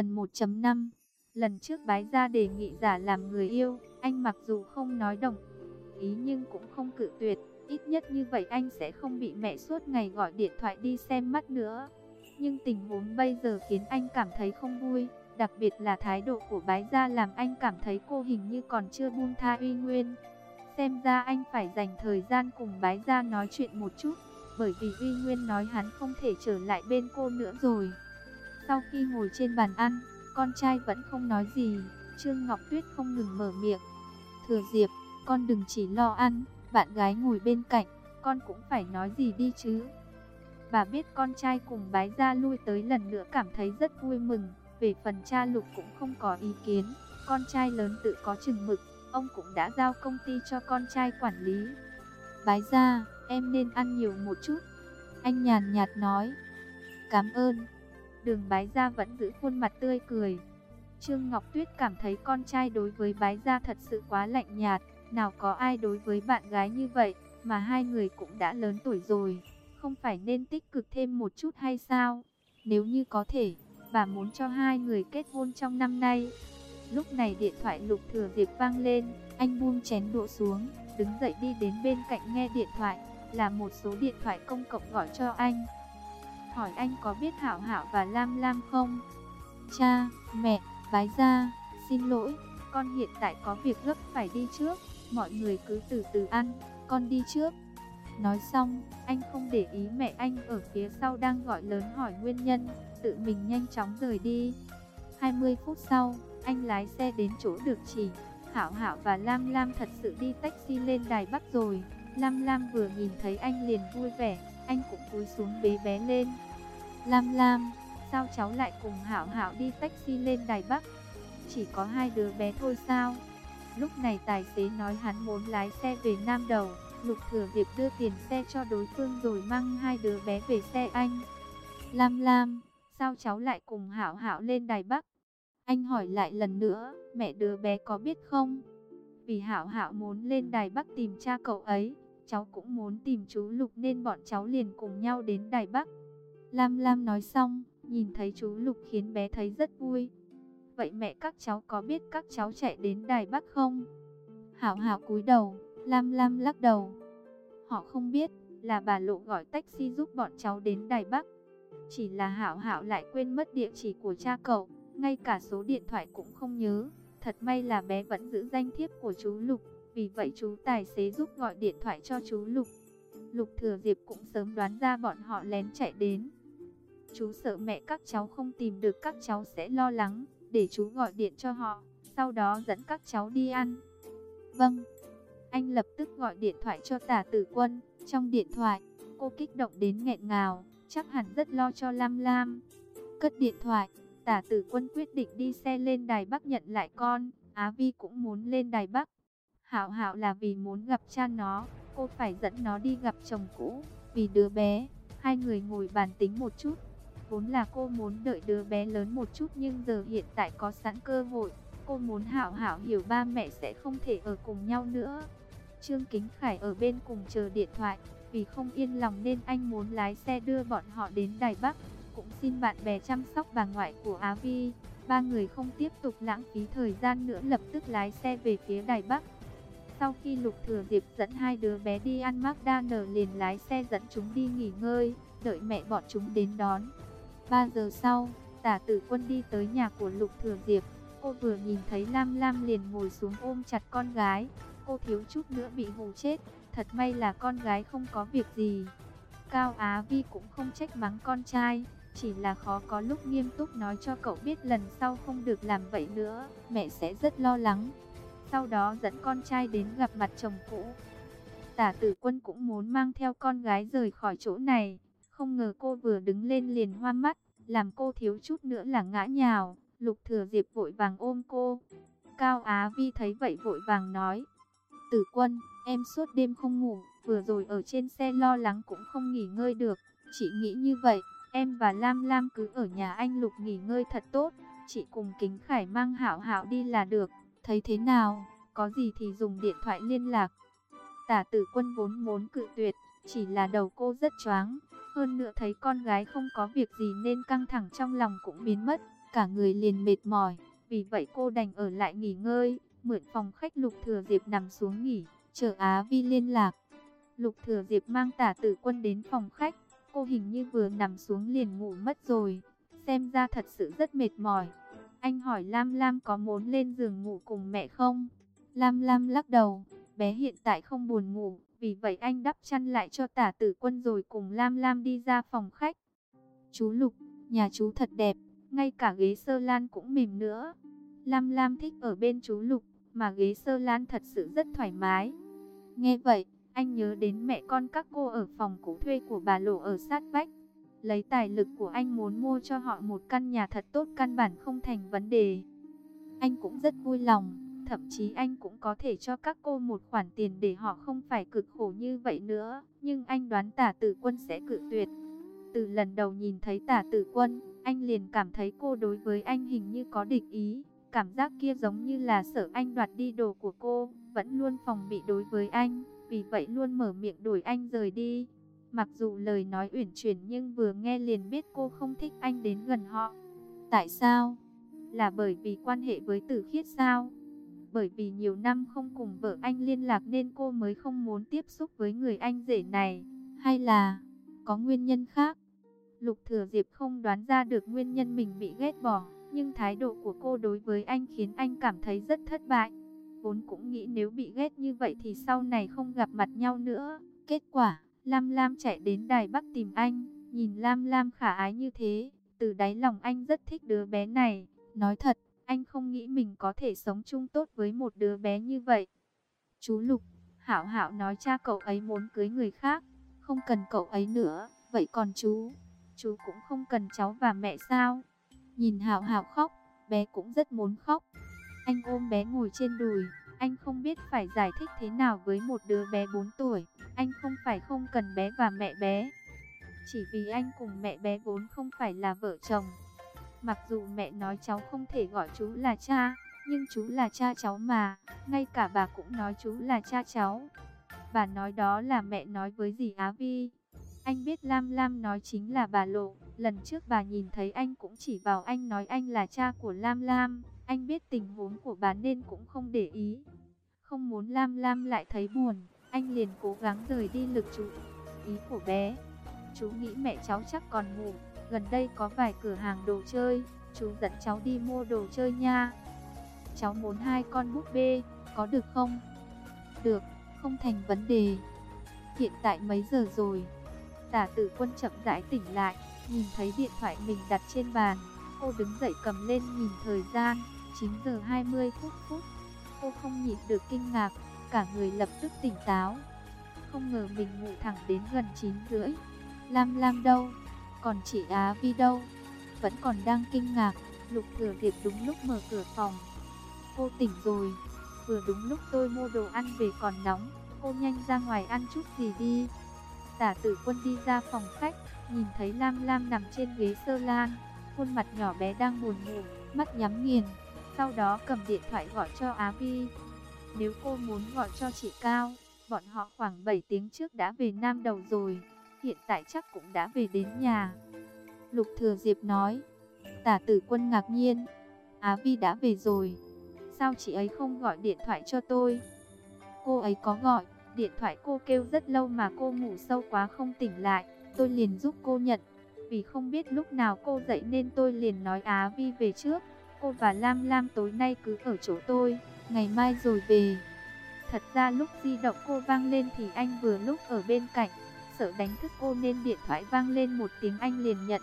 Phần 1.5 Lần trước bái ra đề nghị giả làm người yêu, anh mặc dù không nói đồng ý nhưng cũng không cự tuyệt. Ít nhất như vậy anh sẽ không bị mẹ suốt ngày gọi điện thoại đi xem mắt nữa. Nhưng tình huống bây giờ khiến anh cảm thấy không vui. Đặc biệt là thái độ của bái gia làm anh cảm thấy cô hình như còn chưa buông tha uy nguyên. Xem ra anh phải dành thời gian cùng bái gia nói chuyện một chút. Bởi vì uy nguyên nói hắn không thể trở lại bên cô nữa rồi. Sau khi ngồi trên bàn ăn, con trai vẫn không nói gì. Trương Ngọc Tuyết không ngừng mở miệng. Thừa Diệp, con đừng chỉ lo ăn, bạn gái ngồi bên cạnh, con cũng phải nói gì đi chứ. Bà biết con trai cùng bái gia lui tới lần nữa cảm thấy rất vui mừng. Về phần cha Lục cũng không có ý kiến, con trai lớn tự có chừng mực, ông cũng đã giao công ty cho con trai quản lý. Bái gia, em nên ăn nhiều một chút. Anh nhàn nhạt nói. Cảm ơn. Đường bái gia vẫn giữ khuôn mặt tươi cười. Trương Ngọc Tuyết cảm thấy con trai đối với bái gia thật sự quá lạnh nhạt. Nào có ai đối với bạn gái như vậy, mà hai người cũng đã lớn tuổi rồi. Không phải nên tích cực thêm một chút hay sao? Nếu như có thể, bà muốn cho hai người kết hôn trong năm nay. Lúc này điện thoại lục thừa diệp vang lên, anh buông chén đũa xuống, đứng dậy đi đến bên cạnh nghe điện thoại, là một số điện thoại công cộng gọi cho anh. Hỏi anh có biết Hảo Hảo và Lam Lam không? Cha, mẹ, bái gia, xin lỗi, con hiện tại có việc gấp phải đi trước, mọi người cứ từ từ ăn, con đi trước. Nói xong, anh không để ý mẹ anh ở phía sau đang gọi lớn hỏi nguyên nhân, tự mình nhanh chóng rời đi. 20 phút sau, anh lái xe đến chỗ được chỉ. Hảo Hảo và Lam Lam thật sự đi taxi lên Đài Bắc rồi. Lam Lam vừa nhìn thấy anh liền vui vẻ, anh cũng cúi xuống bế bé lên. Lam Lam, sao cháu lại cùng Hảo Hảo đi taxi lên Đài Bắc? Chỉ có hai đứa bé thôi sao? Lúc này tài xế nói hắn muốn lái xe về Nam Đầu. Lục Thừa việc đưa tiền xe cho đối phương rồi mang hai đứa bé về xe anh. Lam Lam, sao cháu lại cùng Hảo Hảo lên Đài Bắc? Anh hỏi lại lần nữa, mẹ đứa bé có biết không? Vì Hảo Hảo muốn lên Đài Bắc tìm cha cậu ấy, cháu cũng muốn tìm chú Lục nên bọn cháu liền cùng nhau đến Đài Bắc. Lam Lam nói xong, nhìn thấy chú Lục khiến bé thấy rất vui. Vậy mẹ các cháu có biết các cháu chạy đến Đài Bắc không? Hảo Hảo cúi đầu, Lam Lam lắc đầu. Họ không biết, là bà Lộ gọi taxi giúp bọn cháu đến Đài Bắc. Chỉ là Hảo Hảo lại quên mất địa chỉ của cha cậu, ngay cả số điện thoại cũng không nhớ. Thật may là bé vẫn giữ danh thiếp của chú Lục, vì vậy chú tài xế giúp gọi điện thoại cho chú Lục. Lục Thừa Diệp cũng sớm đoán ra bọn họ lén chạy đến. Chú sợ mẹ các cháu không tìm được các cháu sẽ lo lắng, để chú gọi điện cho họ, sau đó dẫn các cháu đi ăn. Vâng. Anh lập tức gọi điện thoại cho tả tử quân. Trong điện thoại, cô kích động đến nghẹn ngào, chắc hẳn rất lo cho Lam Lam. Cất điện thoại, tả tử quân quyết định đi xe lên Đài Bắc nhận lại con. Á Vi cũng muốn lên Đài Bắc. Hảo Hảo là vì muốn gặp cha nó, cô phải dẫn nó đi gặp chồng cũ. Vì đứa bé, hai người ngồi bàn tính một chút. Vốn là cô muốn đợi đứa bé lớn một chút nhưng giờ hiện tại có sẵn cơ hội. Cô muốn Hảo Hảo hiểu ba mẹ sẽ không thể ở cùng nhau nữa. Trương Kính Khải ở bên cùng chờ điện thoại, vì không yên lòng nên anh muốn lái xe đưa bọn họ đến Đài Bắc. Cũng xin bạn bè chăm sóc bà ngoại của Á Vi. Ba người không tiếp tục lãng phí thời gian nữa lập tức lái xe về phía Đài Bắc. Sau khi Lục Thừa Diệp dẫn hai đứa bé đi ăn McDonald's liền lái xe dẫn chúng đi nghỉ ngơi, đợi mẹ bọn chúng đến đón. 3 giờ sau, tả tử quân đi tới nhà của Lục Thừa Diệp. Cô vừa nhìn thấy Lam Lam liền ngồi xuống ôm chặt con gái. Cô thiếu chút nữa bị hù chết. Thật may là con gái không có việc gì. Cao Á Vi cũng không trách mắng con trai. Chỉ là khó có lúc nghiêm túc nói cho cậu biết lần sau không được làm vậy nữa. Mẹ sẽ rất lo lắng. Sau đó dẫn con trai đến gặp mặt chồng cũ. Tả tử quân cũng muốn mang theo con gái rời khỏi chỗ này. Không ngờ cô vừa đứng lên liền hoa mắt, làm cô thiếu chút nữa là ngã nhào. Lục thừa diệp vội vàng ôm cô. Cao Á Vi thấy vậy vội vàng nói. Tử quân, em suốt đêm không ngủ, vừa rồi ở trên xe lo lắng cũng không nghỉ ngơi được. Chị nghĩ như vậy, em và Lam Lam cứ ở nhà anh Lục nghỉ ngơi thật tốt. Chị cùng Kính Khải mang Hảo Hảo đi là được. Thấy thế nào, có gì thì dùng điện thoại liên lạc. Tả tử quân vốn muốn cự tuyệt, chỉ là đầu cô rất choáng. Hơn nữa thấy con gái không có việc gì nên căng thẳng trong lòng cũng biến mất. cả người liền mệt mỏi, vì vậy cô đành ở lại nghỉ ngơi, mượn phòng khách Lục Thừa Diệp nằm xuống nghỉ, chờ Á Vi liên lạc. Lục Thừa Diệp mang tả tử quân đến phòng khách, cô hình như vừa nằm xuống liền ngủ mất rồi, xem ra thật sự rất mệt mỏi. Anh hỏi Lam Lam có muốn lên giường ngủ cùng mẹ không? Lam Lam lắc đầu, bé hiện tại không buồn ngủ, vì vậy anh đắp chăn lại cho tả tử quân rồi cùng Lam Lam đi ra phòng khách. Chú Lục, nhà chú thật đẹp, ngay cả ghế sơ lan cũng mềm nữa. Lam Lam thích ở bên chú Lục, mà ghế sơ lan thật sự rất thoải mái. Nghe vậy, anh nhớ đến mẹ con các cô ở phòng cũ thuê của bà Lộ ở sát vách. Lấy tài lực của anh muốn mua cho họ một căn nhà thật tốt căn bản không thành vấn đề. Anh cũng rất vui lòng, thậm chí anh cũng có thể cho các cô một khoản tiền để họ không phải cực khổ như vậy nữa. Nhưng anh đoán tả tử quân sẽ cự tuyệt. Từ lần đầu nhìn thấy tả tử quân, anh liền cảm thấy cô đối với anh hình như có địch ý. Cảm giác kia giống như là sợ anh đoạt đi đồ của cô, vẫn luôn phòng bị đối với anh, vì vậy luôn mở miệng đuổi anh rời đi. Mặc dù lời nói uyển chuyển nhưng vừa nghe liền biết cô không thích anh đến gần họ. Tại sao? Là bởi vì quan hệ với tử khiết sao? Bởi vì nhiều năm không cùng vợ anh liên lạc nên cô mới không muốn tiếp xúc với người anh rể này. Hay là có nguyên nhân khác? Lục Thừa Diệp không đoán ra được nguyên nhân mình bị ghét bỏ, nhưng thái độ của cô đối với anh khiến anh cảm thấy rất thất bại. Vốn cũng nghĩ nếu bị ghét như vậy thì sau này không gặp mặt nhau nữa. Kết quả, Lam Lam chạy đến Đài Bắc tìm anh, nhìn Lam Lam khả ái như thế, từ đáy lòng anh rất thích đứa bé này. Nói thật, anh không nghĩ mình có thể sống chung tốt với một đứa bé như vậy. Chú Lục, Hảo Hảo nói cha cậu ấy muốn cưới người khác, không cần cậu ấy nữa, vậy còn chú, chú cũng không cần cháu và mẹ sao? Nhìn Hảo Hảo khóc, bé cũng rất muốn khóc. Anh ôm bé ngồi trên đùi, anh không biết phải giải thích thế nào với một đứa bé 4 tuổi. Anh không phải không cần bé và mẹ bé. Chỉ vì anh cùng mẹ bé vốn không phải là vợ chồng. Mặc dù mẹ nói cháu không thể gọi chú là cha, nhưng chú là cha cháu mà. Ngay cả bà cũng nói chú là cha cháu. Bà nói đó là mẹ nói với dì Á Vi. Anh biết Lam Lam nói chính là bà Lộ. Lần trước bà nhìn thấy anh cũng chỉ vào anh nói anh là cha của Lam Lam. Anh biết tình huống của bà nên cũng không để ý. Không muốn Lam Lam lại thấy buồn, anh liền cố gắng rời đi lực chú ý của bé. Chú nghĩ mẹ cháu chắc còn ngủ, gần đây có vài cửa hàng đồ chơi, chú dẫn cháu đi mua đồ chơi nha. Cháu muốn hai con búp bê, có được không? Được, không thành vấn đề. Hiện tại mấy giờ rồi? Tả tử quân chậm rãi tỉnh lại, nhìn thấy điện thoại mình đặt trên bàn. Cô đứng dậy cầm lên nhìn thời gian, 9 giờ 20 phút phút. Cô không nhịn được kinh ngạc, cả người lập tức tỉnh táo. Không ngờ mình ngủ thẳng đến gần 9 rưỡi. Lam Lam đâu? Còn chị Á Vi đâu? Vẫn còn đang kinh ngạc, Lục Thừa Diệp đúng lúc mở cửa phòng. Cô tỉnh rồi, vừa đúng lúc tôi mua đồ ăn về còn nóng, cô nhanh ra ngoài ăn chút gì đi. Tả tử quân đi ra phòng khách, nhìn thấy Lam Lam nằm trên ghế sơ lan, khuôn mặt nhỏ bé đang buồn ngủ, mắt nhắm nghiền. Sau đó cầm điện thoại gọi cho Á Vi. Nếu cô muốn gọi cho chị Cao, bọn họ khoảng 7 tiếng trước đã về Nam Đầu rồi, hiện tại chắc cũng đã về đến nhà. Lục Thừa Diệp nói, tả tử quân ngạc nhiên, Á Vi đã về rồi, sao chị ấy không gọi điện thoại cho tôi? Cô ấy có gọi, điện thoại cô kêu rất lâu mà cô ngủ sâu quá không tỉnh lại, tôi liền giúp cô nhận. Vì không biết lúc nào cô dậy nên tôi liền nói Á Vi về trước. Cô và Lam Lam tối nay cứ ở chỗ tôi, ngày mai rồi về. Thật ra lúc di động cô vang lên thì anh vừa lúc ở bên cạnh, sợ đánh thức cô nên điện thoại vang lên một tiếng anh liền nhận.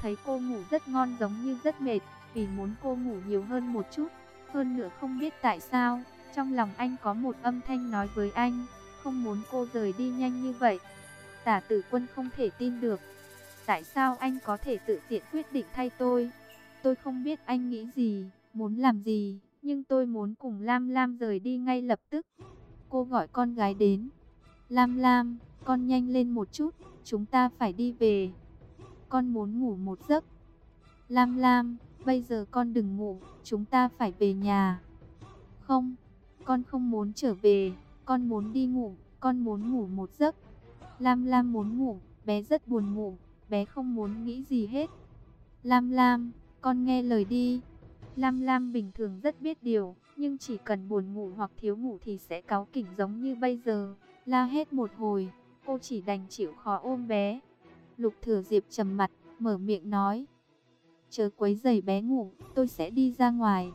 Thấy cô ngủ rất ngon giống như rất mệt, vì muốn cô ngủ nhiều hơn một chút. Hơn nữa không biết tại sao, trong lòng anh có một âm thanh nói với anh, không muốn cô rời đi nhanh như vậy. Tả tử quân không thể tin được. Tại sao anh có thể tự tiện quyết định thay tôi? Tôi không biết anh nghĩ gì, muốn làm gì, nhưng tôi muốn cùng Lam Lam rời đi ngay lập tức. Cô gọi con gái đến. Lam Lam, con nhanh lên một chút, chúng ta phải đi về. Con muốn ngủ một giấc. Lam Lam, bây giờ con đừng ngủ, chúng ta phải về nhà. Không, con không muốn trở về, con muốn đi ngủ, con muốn ngủ một giấc. Lam Lam muốn ngủ, bé rất buồn ngủ, bé không muốn nghĩ gì hết. Lam Lam, con nghe lời đi. Lam Lam bình thường rất biết điều, nhưng chỉ cần buồn ngủ hoặc thiếu ngủ thì sẽ cáu kỉnh giống như bây giờ. La hết một hồi, cô chỉ đành chịu khó ôm bé. Lục thừa diệp trầm mặt, mở miệng nói. Chớ quấy giày bé ngủ, tôi sẽ đi ra ngoài.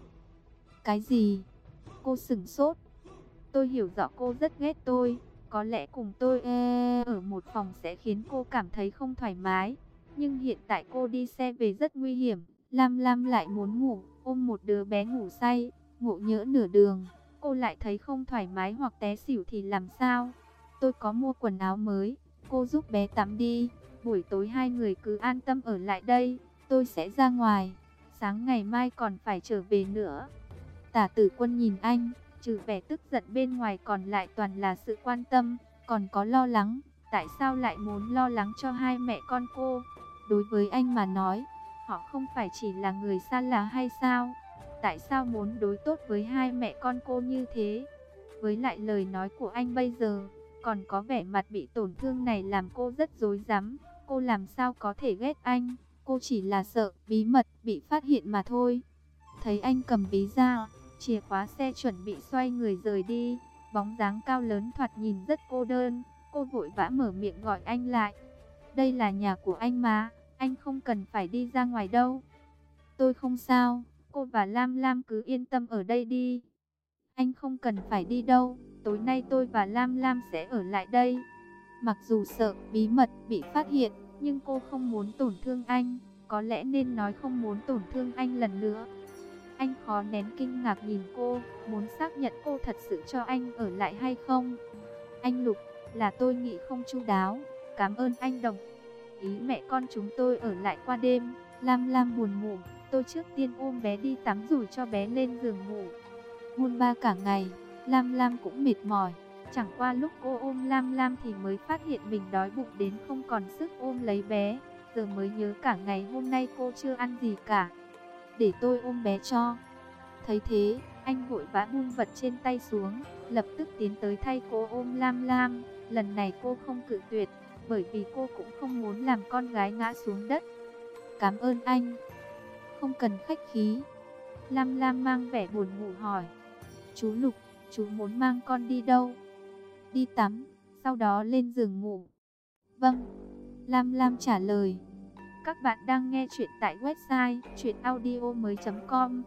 Cái gì? Cô sửng sốt. Tôi hiểu rõ cô rất ghét tôi. Có lẽ cùng tôi ở một phòng sẽ khiến cô cảm thấy không thoải mái. Nhưng hiện tại cô đi xe về rất nguy hiểm. Lam Lam lại muốn ngủ, ôm một đứa bé ngủ say, ngộ nhỡ nửa đường. Cô lại thấy không thoải mái hoặc té xỉu thì làm sao? Tôi có mua quần áo mới, cô giúp bé tắm đi. Buổi tối hai người cứ an tâm ở lại đây, tôi sẽ ra ngoài. Sáng ngày mai còn phải trở về nữa. Tả tử quân nhìn anh, trừ vẻ tức giận bên ngoài còn lại toàn là sự quan tâm, còn có lo lắng. Tại sao lại muốn lo lắng cho hai mẹ con cô? Đối với anh mà nói, họ không phải chỉ là người xa lạ hay sao? Tại sao muốn đối tốt với hai mẹ con cô như thế? Với lại lời nói của anh bây giờ, còn có vẻ mặt bị tổn thương này làm cô rất dối rắm Cô làm sao có thể ghét anh? Cô chỉ là sợ bí mật bị phát hiện mà thôi. Thấy anh cầm ví ra, chìa khóa xe chuẩn bị xoay người rời đi. Bóng dáng cao lớn thoạt nhìn rất cô đơn. Cô vội vã mở miệng gọi anh lại. Đây là nhà của anh mà, anh không cần phải đi ra ngoài đâu. Tôi không sao, cô và Lam Lam cứ yên tâm ở đây đi. Anh không cần phải đi đâu, tối nay tôi và Lam Lam sẽ ở lại đây. Mặc dù sợ bí mật bị phát hiện, nhưng cô không muốn tổn thương anh, có lẽ nên nói không muốn tổn thương anh lần nữa. Anh khó nén kinh ngạc nhìn cô, muốn xác nhận cô thật sự cho anh ở lại hay không. Anh Lục, là tôi nghĩ không chu đáo, cảm ơn anh Đồng. Ý mẹ con chúng tôi ở lại qua đêm, Lam Lam buồn ngủ, tôi trước tiên ôm bé đi tắm rồi cho bé lên giường ngủ. Hôn ba cả ngày, Lam Lam cũng mệt mỏi. Chẳng qua lúc cô ôm Lam Lam thì mới phát hiện mình đói bụng đến không còn sức ôm lấy bé. Giờ mới nhớ cả ngày hôm nay cô chưa ăn gì cả. Để tôi ôm bé cho. Thấy thế, anh vội vã buông vật trên tay xuống, lập tức tiến tới thay cô ôm Lam Lam. Lần này cô không cự tuyệt, bởi vì cô cũng không muốn làm con gái ngã xuống đất. Cảm ơn anh. Không cần khách khí. Lam Lam mang vẻ buồn ngủ hỏi. Chú Lục, chú muốn mang con đi đâu? đi tắm, sau đó lên giường ngủ. Vâng, Lam Lam trả lời. Các bạn đang nghe chuyện tại website chuyenaudio.com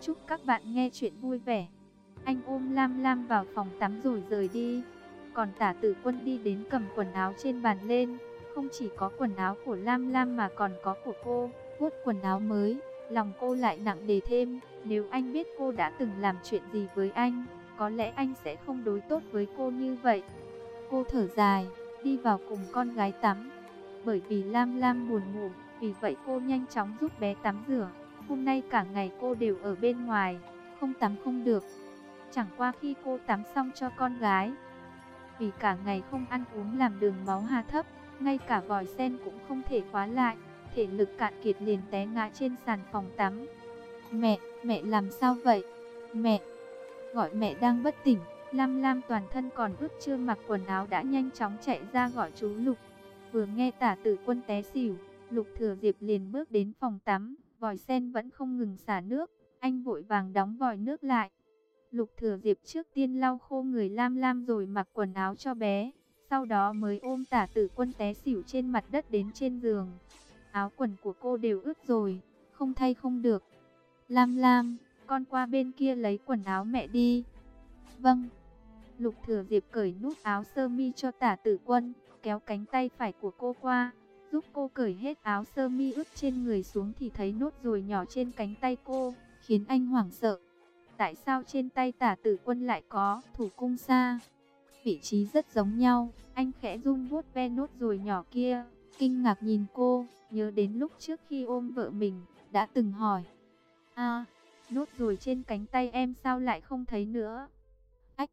Chúc các bạn nghe chuyện vui vẻ. Anh ôm Lam Lam vào phòng tắm rồi rời đi. Còn tả tử quân đi đến cầm quần áo trên bàn lên. Không chỉ có quần áo của Lam Lam mà còn có của cô. Vuốt quần áo mới, lòng cô lại nặng đề thêm. Nếu anh biết cô đã từng làm chuyện gì với anh, có lẽ anh sẽ không đối tốt với cô như vậy. Cô thở dài, đi vào cùng con gái tắm. Bởi vì Lam Lam buồn ngủ, vì vậy cô nhanh chóng giúp bé tắm rửa. Hôm nay cả ngày cô đều ở bên ngoài, không tắm không được. Chẳng qua khi cô tắm xong cho con gái, vì cả ngày không ăn uống làm đường máu hà thấp, ngay cả vòi sen cũng không thể khóa lại, thể lực cạn kiệt liền té ngã trên sàn phòng tắm. Mẹ, mẹ làm sao vậy? Mẹ, gọi mẹ đang bất tỉnh. Lam Lam toàn thân còn ướt chưa mặc quần áo đã nhanh chóng chạy ra gọi chú Lục. Vừa nghe tả tử quân té xỉu, Lục thừa diệp liền bước đến phòng tắm, vòi sen vẫn không ngừng xả nước, anh vội vàng đóng vòi nước lại. Lục thừa diệp trước tiên lau khô người Lam Lam rồi mặc quần áo cho bé, sau đó mới ôm tả tử quân té xỉu trên mặt đất đến trên giường. Áo quần của cô đều ướt rồi, không thay không được. Lam Lam, con qua bên kia lấy quần áo mẹ đi. Vâng. Lục thừa diệp cởi nút áo sơ mi cho tả tử quân, kéo cánh tay phải của cô qua, giúp cô cởi hết áo sơ mi ướt trên người xuống thì thấy nốt ruồi nhỏ trên cánh tay cô, khiến anh hoảng sợ. Tại sao trên tay tả tử quân lại có thủ cung xa? Vị trí rất giống nhau, anh khẽ run vuốt ve nốt ruồi nhỏ kia, kinh ngạc nhìn cô, nhớ đến lúc trước khi ôm vợ mình, đã từng hỏi. À, Nốt rồi trên cánh tay em sao lại không thấy nữa? Ách,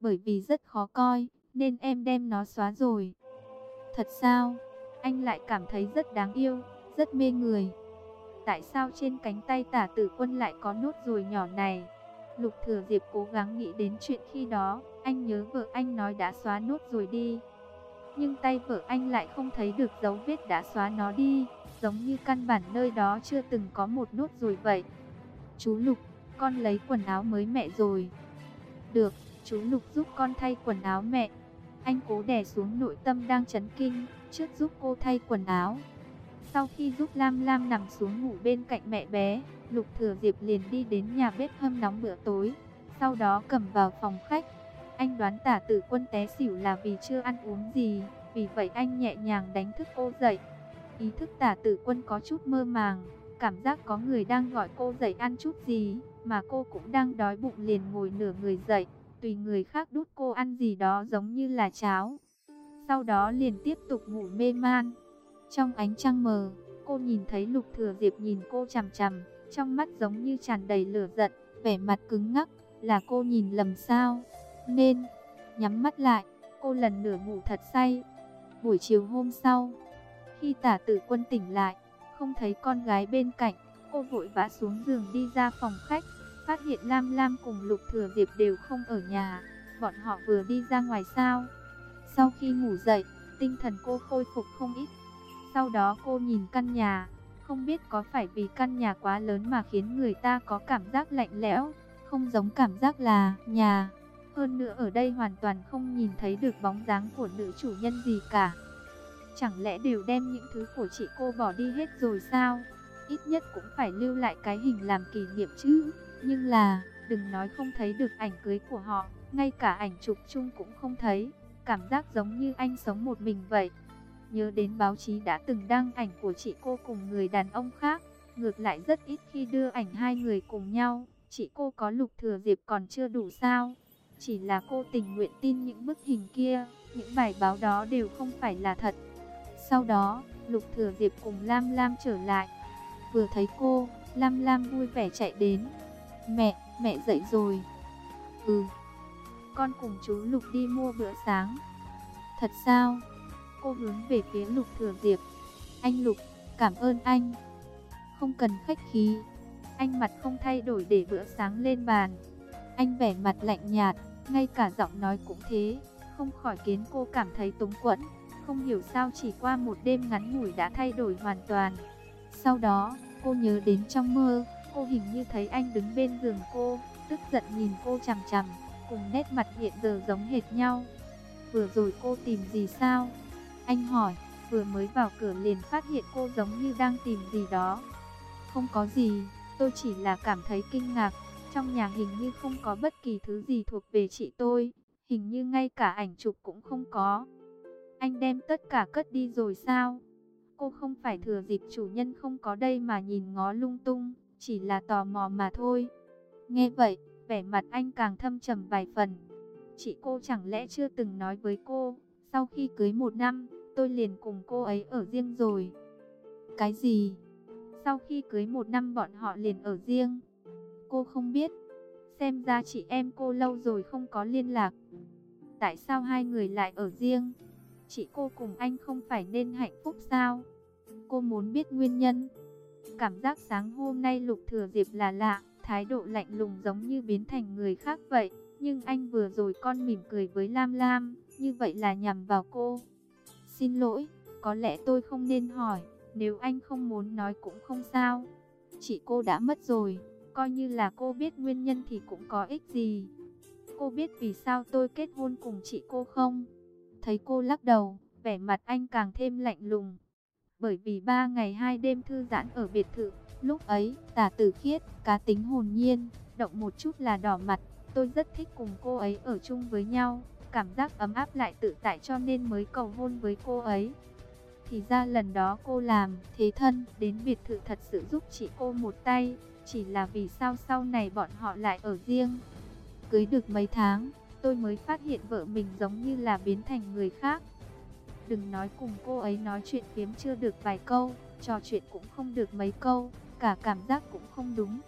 bởi vì rất khó coi, nên em đem nó xóa rồi. Thật sao? Anh lại cảm thấy rất đáng yêu, rất mê người. Tại sao trên cánh tay tả tử quân lại có nốt ruồi nhỏ này? Lục thừa diệp cố gắng nghĩ đến chuyện khi đó, anh nhớ vợ anh nói đã xóa nốt rồi đi. Nhưng tay vợ anh lại không thấy được dấu vết đã xóa nó đi. giống như căn bản nơi đó chưa từng có một nốt rồi vậy. Chú Lục, con lấy quần áo mới mẹ rồi. Được, chú Lục giúp con thay quần áo mẹ. Anh cố đè xuống nội tâm đang chấn kinh, trước giúp cô thay quần áo. Sau khi giúp Lam Lam nằm xuống ngủ bên cạnh mẹ bé, Lục Thừa Diệp liền đi đến nhà bếp hâm nóng bữa tối, sau đó cầm vào phòng khách. Anh đoán tả tử quân té xỉu là vì chưa ăn uống gì, vì vậy anh nhẹ nhàng đánh thức cô dậy. Ý thức tả tử quân có chút mơ màng, cảm giác có người đang gọi cô dậy ăn chút gì, mà cô cũng đang đói bụng liền ngồi nửa người dậy, tùy người khác đút cô ăn gì đó giống như là cháo. Sau đó liền tiếp tục ngủ mê man. Trong ánh trăng mờ, cô nhìn thấy Lục Thừa Diệp nhìn cô chằm chằm, trong mắt giống như tràn đầy lửa giận, vẻ mặt cứng ngắc, là cô nhìn lầm sao? Nên nhắm mắt lại, cô lần nửa ngủ thật say. Buổi chiều hôm sau, khi Tả Tử Quân tỉnh lại, không thấy con gái bên cạnh, cô vội vã xuống giường đi ra phòng khách, phát hiện Lam Lam cùng Lục Thừa Diệp đều không ở nhà, bọn họ vừa đi ra ngoài sao? Sau khi ngủ dậy, tinh thần cô khôi phục không ít. Sau đó cô nhìn căn nhà, không biết có phải vì căn nhà quá lớn mà khiến người ta có cảm giác lạnh lẽo, không giống cảm giác là nhà. Hơn nữa ở đây hoàn toàn không nhìn thấy được bóng dáng của nữ chủ nhân gì cả. Chẳng lẽ đều đem những thứ của chị cô bỏ đi hết rồi sao? Ít nhất cũng phải lưu lại cái hình làm kỷ niệm chứ. Nhưng là, đừng nói không thấy được ảnh cưới của họ, ngay cả ảnh chụp chung cũng không thấy. Cảm giác giống như anh sống một mình vậy. Nhớ đến báo chí đã từng đăng ảnh của chị cô cùng người đàn ông khác, ngược lại rất ít khi đưa ảnh hai người cùng nhau. Chị cô có lục thừa diệp còn chưa đủ sao? Chỉ là cô tình nguyện tin những bức hình kia, những bài báo đó đều không phải là thật. Sau đó, Lục Thừa Diệp cùng Lam Lam trở lại. Vừa thấy cô, Lam Lam vui vẻ chạy đến. Mẹ, mẹ dậy rồi. Ừ. Con cùng chú Lục đi mua bữa sáng. Thật sao? Cô hướng về phía Lục Thừa Diệp. Anh Lục, cảm ơn anh. Không cần khách khí. Anh mặt không thay đổi để bữa sáng lên bàn. Anh vẻ mặt lạnh nhạt, ngay cả giọng nói cũng thế. Không khỏi khiến cô cảm thấy túng quẫn. Không hiểu sao chỉ qua một đêm ngắn ngủi đã thay đổi hoàn toàn. Sau đó, cô nhớ đến trong mơ, cô hình như thấy anh đứng bên giường cô, tức giận nhìn cô chằm chằm, cùng nét mặt hiện giờ giống hệt nhau. Vừa rồi cô tìm gì sao? Anh hỏi, vừa mới vào cửa liền phát hiện cô giống như đang tìm gì đó. Không có gì, tôi chỉ là cảm thấy kinh ngạc, trong nhà hình như không có bất kỳ thứ gì thuộc về chị tôi, hình như ngay cả ảnh chụp cũng không có. Anh đem tất cả cất đi rồi sao? Cô không phải thừa dịp chủ nhân không có đây mà nhìn ngó lung tung, chỉ là tò mò mà thôi. Nghe vậy, vẻ mặt anh càng thâm trầm vài phần. Chị cô chẳng lẽ chưa từng nói với cô, sau khi cưới một năm, tôi liền cùng cô ấy ở riêng rồi. Cái gì? Sau khi cưới một năm bọn họ liền ở riêng. Cô không biết. Xem ra chị em cô lâu rồi không có liên lạc. Tại sao hai người lại ở riêng? chị cô cùng anh không phải nên hạnh phúc sao? Cô muốn biết nguyên nhân. Cảm giác sáng hôm nay Lục Thừa Diệp là lạ, thái độ lạnh lùng giống như biến thành người khác vậy. Nhưng anh vừa rồi con mỉm cười với Lam Lam, như vậy là nhằm vào cô. Xin lỗi, có lẽ tôi không nên hỏi, nếu anh không muốn nói cũng không sao. Chị cô đã mất rồi, coi như là cô biết nguyên nhân thì cũng có ích gì. Cô biết vì sao tôi kết hôn cùng chị cô không? Thấy cô lắc đầu, vẻ mặt anh càng thêm lạnh lùng. Bởi vì ba ngày hai đêm thư giãn ở biệt thự, lúc ấy, tả tử khiết, cá tính hồn nhiên, động một chút là đỏ mặt. Tôi rất thích cùng cô ấy ở chung với nhau, cảm giác ấm áp lại tự tại cho nên mới cầu hôn với cô ấy. Thì ra lần đó cô làm thế thân đến biệt thự thật sự giúp chị cô một tay, chỉ là vì sao sau này bọn họ lại ở riêng. Cưới được mấy tháng, tôi mới phát hiện vợ mình giống như là biến thành người khác. Đừng nói cùng cô ấy nói chuyện kiếm chưa được vài câu, trò chuyện cũng không được mấy câu, cả cảm giác cũng không đúng.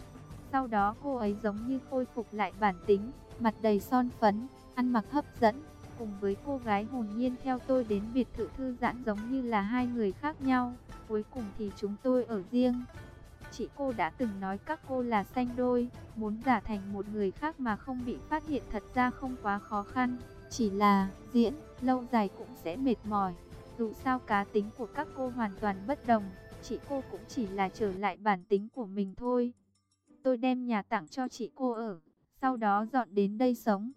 Sau đó cô ấy giống như khôi phục lại bản tính, mặt đầy son phấn, ăn mặc hấp dẫn, cùng với cô gái hồn nhiên theo tôi đến biệt thự thư giãn giống như là hai người khác nhau. Cuối cùng thì chúng tôi ở riêng, Chị cô đã từng nói các cô là xanh đôi, muốn giả thành một người khác mà không bị phát hiện thật ra không quá khó khăn. Chỉ là diễn, lâu dài cũng sẽ mệt mỏi. Dù sao cá tính của các cô hoàn toàn bất đồng, chị cô cũng chỉ là trở lại bản tính của mình thôi. Tôi đem nhà tặng cho chị cô ở, sau đó dọn đến đây sống.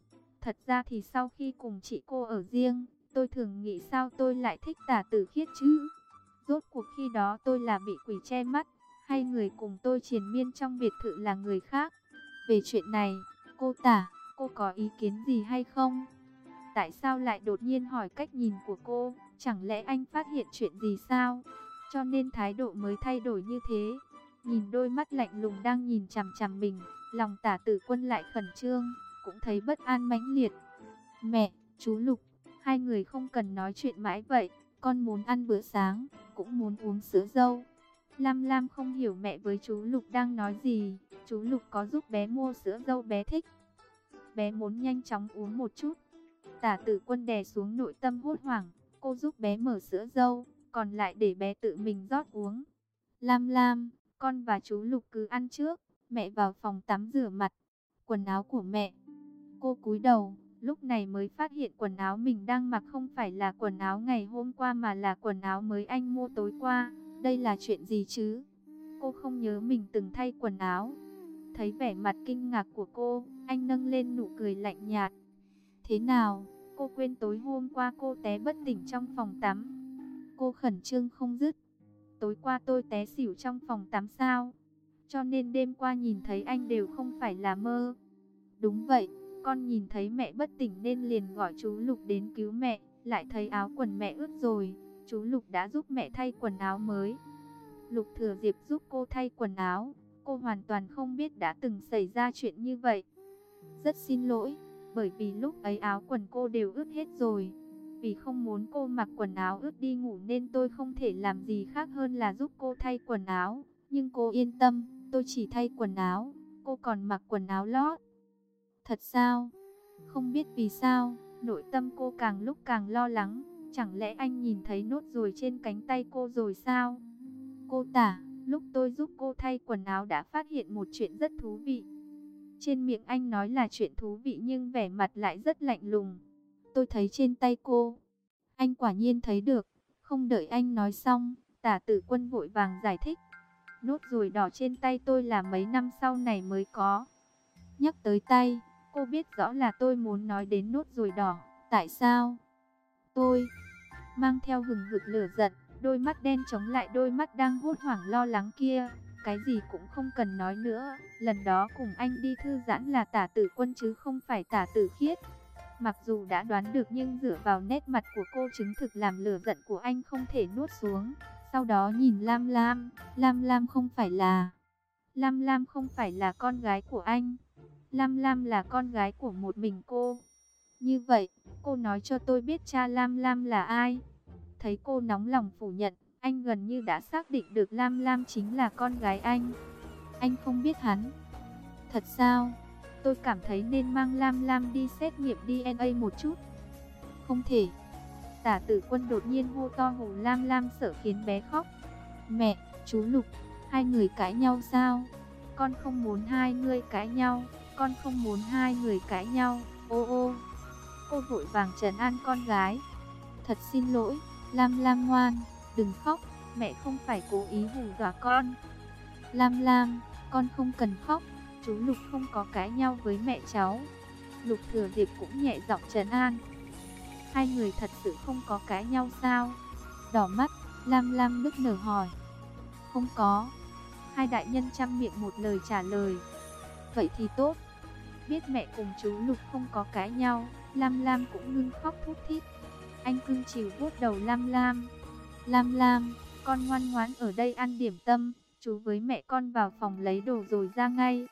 Thật ra thì sau khi cùng chị cô ở riêng, tôi thường nghĩ sao tôi lại thích tả tử khiết chứ. Rốt cuộc khi đó tôi là bị quỷ che mắt, hay người cùng tôi triền miên trong biệt thự là người khác. Về chuyện này, cô tả, cô có ý kiến gì hay không? Tại sao lại đột nhiên hỏi cách nhìn của cô? Chẳng lẽ anh phát hiện chuyện gì sao? Cho nên thái độ mới thay đổi như thế. Nhìn đôi mắt lạnh lùng đang nhìn chằm chằm mình, lòng tả tử quân lại khẩn trương, cũng thấy bất an mãnh liệt. Mẹ, chú Lục, hai người không cần nói chuyện mãi vậy, con muốn ăn bữa sáng, cũng muốn uống sữa dâu. Lam Lam không hiểu mẹ với chú Lục đang nói gì, chú Lục có giúp bé mua sữa dâu bé thích. Bé muốn nhanh chóng uống một chút. Tả tử quân đè xuống nội tâm hốt hoảng, cô giúp bé mở sữa dâu, còn lại để bé tự mình rót uống. Lam Lam, con và chú Lục cứ ăn trước, mẹ vào phòng tắm rửa mặt. Quần áo của mẹ. Cô cúi đầu, lúc này mới phát hiện quần áo mình đang mặc không phải là quần áo ngày hôm qua mà là quần áo mới anh mua tối qua. Đây là chuyện gì chứ? Cô không nhớ mình từng thay quần áo. Thấy vẻ mặt kinh ngạc của cô, anh nâng lên nụ cười lạnh nhạt. Thế nào, cô quên tối hôm qua cô té bất tỉnh trong phòng tắm. Cô khẩn trương không dứt. Tối qua tôi té xỉu trong phòng tắm sao? Cho nên đêm qua nhìn thấy anh đều không phải là mơ. Đúng vậy, con nhìn thấy mẹ bất tỉnh nên liền gọi chú Lục đến cứu mẹ, lại thấy áo quần mẹ ướt rồi, chú Lục đã giúp mẹ thay quần áo mới. Lục Thừa Diệp giúp cô thay quần áo, cô hoàn toàn không biết đã từng xảy ra chuyện như vậy. Rất xin lỗi, bởi vì lúc ấy áo quần cô đều ướt hết rồi. Vì không muốn cô mặc quần áo ướt đi ngủ nên tôi không thể làm gì khác hơn là giúp cô thay quần áo. Nhưng cô yên tâm, tôi chỉ thay quần áo, cô còn mặc quần áo lót. Thật sao? Không biết vì sao, nội tâm cô càng lúc càng lo lắng. Chẳng lẽ anh nhìn thấy nốt ruồi trên cánh tay cô rồi sao? Cô tả, lúc tôi giúp cô thay quần áo đã phát hiện một chuyện rất thú vị. Trên miệng anh nói là chuyện thú vị nhưng vẻ mặt lại rất lạnh lùng. Tôi thấy trên tay cô. Anh quả nhiên thấy được. Không đợi anh nói xong, tả tử quân vội vàng giải thích. Nốt ruồi đỏ trên tay tôi là mấy năm sau này mới có. Nhắc tới tay, cô biết rõ là tôi muốn nói đến nốt ruồi đỏ. Tại sao? Tôi mang theo hừng hực lửa giận, đôi mắt đen chống lại đôi mắt đang hốt hoảng lo lắng kia. Cái gì cũng không cần nói nữa, lần đó cùng anh đi thư giãn là tả tử quân chứ không phải tả tử khiết. Mặc dù đã đoán được nhưng dựa vào nét mặt của cô chứng thực làm lửa giận của anh không thể nuốt xuống. Sau đó nhìn Lam Lam, Lam Lam không phải là... Lam Lam không phải là con gái của anh. Lam Lam là con gái của một mình cô. Như vậy, cô nói cho tôi biết cha Lam Lam là ai. Thấy cô nóng lòng phủ nhận, anh gần như đã xác định được Lam Lam chính là con gái anh. Anh không biết hắn. Thật sao? Tôi cảm thấy nên mang Lam Lam đi xét nghiệm DNA một chút. Không thể. Tả tử quân đột nhiên hô to hồ Lam Lam sợ khiến bé khóc. Mẹ, chú Lục, hai người cãi nhau sao? Con không muốn hai người cãi nhau, con không muốn hai người cãi nhau, ô ô. Cô vội vàng trấn an con gái. Thật xin lỗi, Lam Lam ngoan, đừng khóc, mẹ không phải cố ý hù dọa con. Lam Lam, con không cần khóc, chú Lục không có cãi nhau với mẹ cháu. Lục Thừa Diệp cũng nhẹ giọng trấn an. Hai người thật sự không có cãi nhau sao? Đỏ mắt, Lam Lam nức nở hỏi. Không có. Hai đại nhân chăm miệng một lời trả lời. Vậy thì tốt. Biết mẹ cùng chú Lục không có cãi nhau, Lam Lam cũng ngưng khóc thút thít. Anh cưng chiều vuốt đầu Lam Lam. Lam Lam, con ngoan ngoãn ở đây ăn điểm tâm, chú với mẹ con vào phòng lấy đồ rồi ra ngay.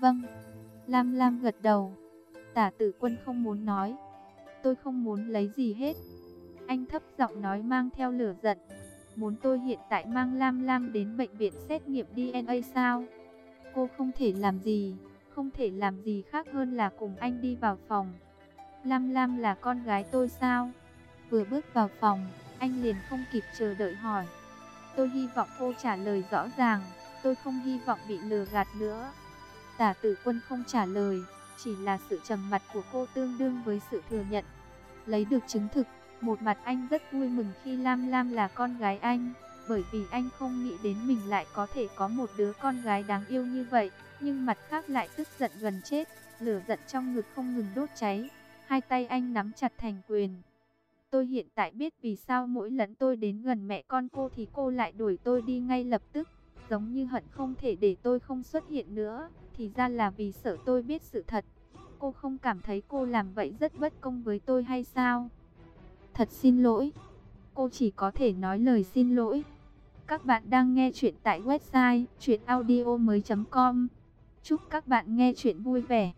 Vâng, Lam Lam gật đầu. Tả tử quân không muốn nói. Tôi không muốn lấy gì hết. Anh thấp giọng nói mang theo lửa giận. Muốn tôi hiện tại mang Lam Lam đến bệnh viện xét nghiệm DNA sao? Cô không thể làm gì, không thể làm gì khác hơn là cùng anh đi vào phòng. Lam Lam là con gái tôi sao? Vừa bước vào phòng, anh liền không kịp chờ đợi hỏi. Tôi hy vọng cô trả lời rõ ràng, tôi không hy vọng bị lừa gạt nữa. Tả tử quân không trả lời, chỉ là sự trầm mặt của cô tương đương với sự thừa nhận. Lấy được chứng thực, một mặt anh rất vui mừng khi Lam Lam là con gái anh, bởi vì anh không nghĩ đến mình lại có thể có một đứa con gái đáng yêu như vậy, nhưng mặt khác lại tức giận gần chết, lửa giận trong ngực không ngừng đốt cháy, hai tay anh nắm chặt thành quyền. Tôi hiện tại biết vì sao mỗi lần tôi đến gần mẹ con cô thì cô lại đuổi tôi đi ngay lập tức, giống như hận không thể để tôi không xuất hiện nữa, thì ra là vì sợ tôi biết sự thật. Cô không cảm thấy cô làm vậy rất bất công với tôi hay sao? Thật xin lỗi. Cô chỉ có thể nói lời xin lỗi. Các bạn đang nghe chuyện tại website chuyenaudio.com Chúc các bạn nghe chuyện vui vẻ.